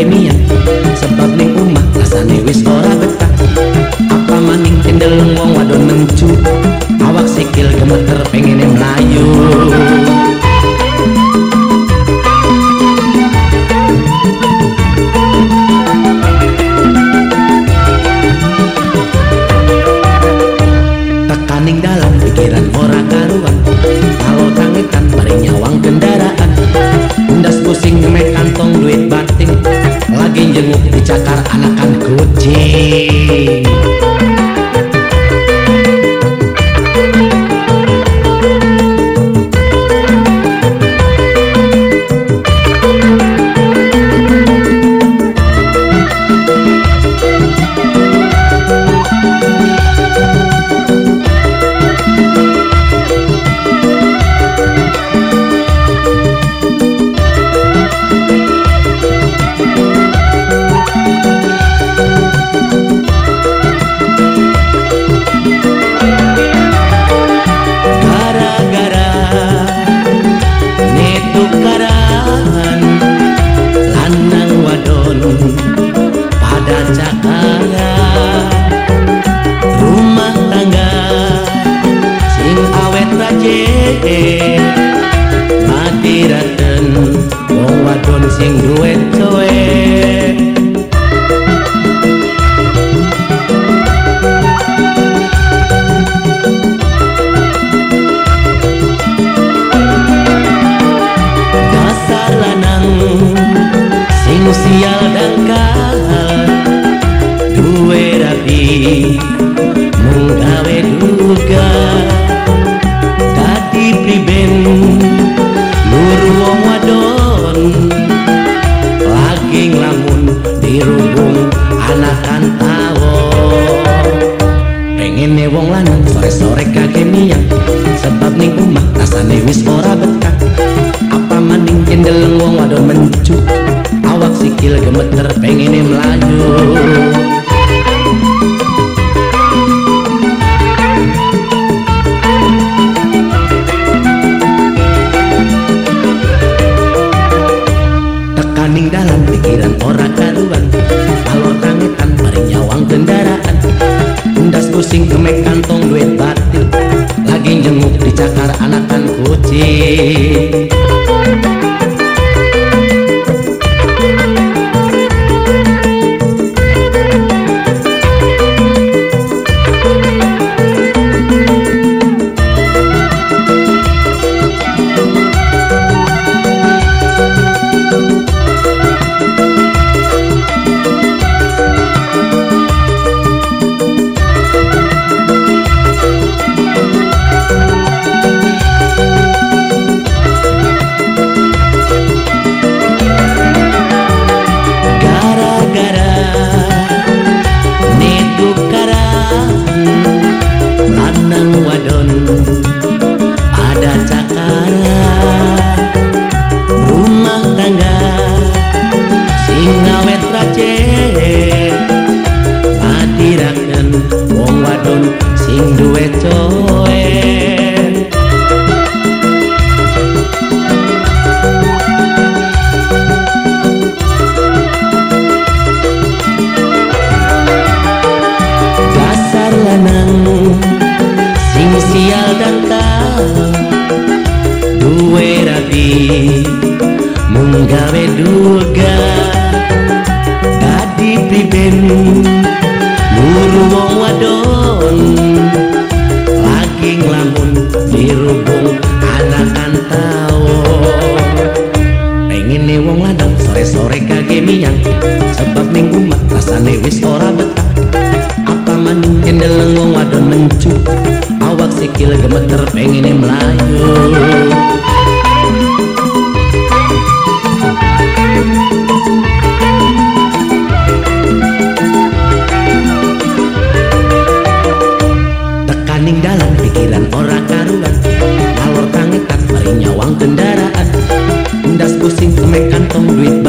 kemia ya. sebab ning umah rasane wis ora betah. Apa maning kendel wong wadon mencu? Awak sikil gemeter pengen melayu tekaning dalam pikiran ora karuan. Jenguk dicakar anakan kucing eh. Pengen wong lanang sore-sore kage miang sebab ning omah rasane wis ora betah. Apa maning jendeleng wong wadon mencu? Awak sikil gemeter pengen melayu tekaning dalam pikiran orang karuan. Kalau tangitan bari nyawang kendaraan undas pusing kemek kantong duit batil. Lagi jenguk dicakar anakan kucing wadon mencu. Awak sikil gemeter pengen melayu. Tekaning dalam pikiran orang karuan. Alor tangitan bari nyawang kendaraan. Undas pusing kemek kantong duit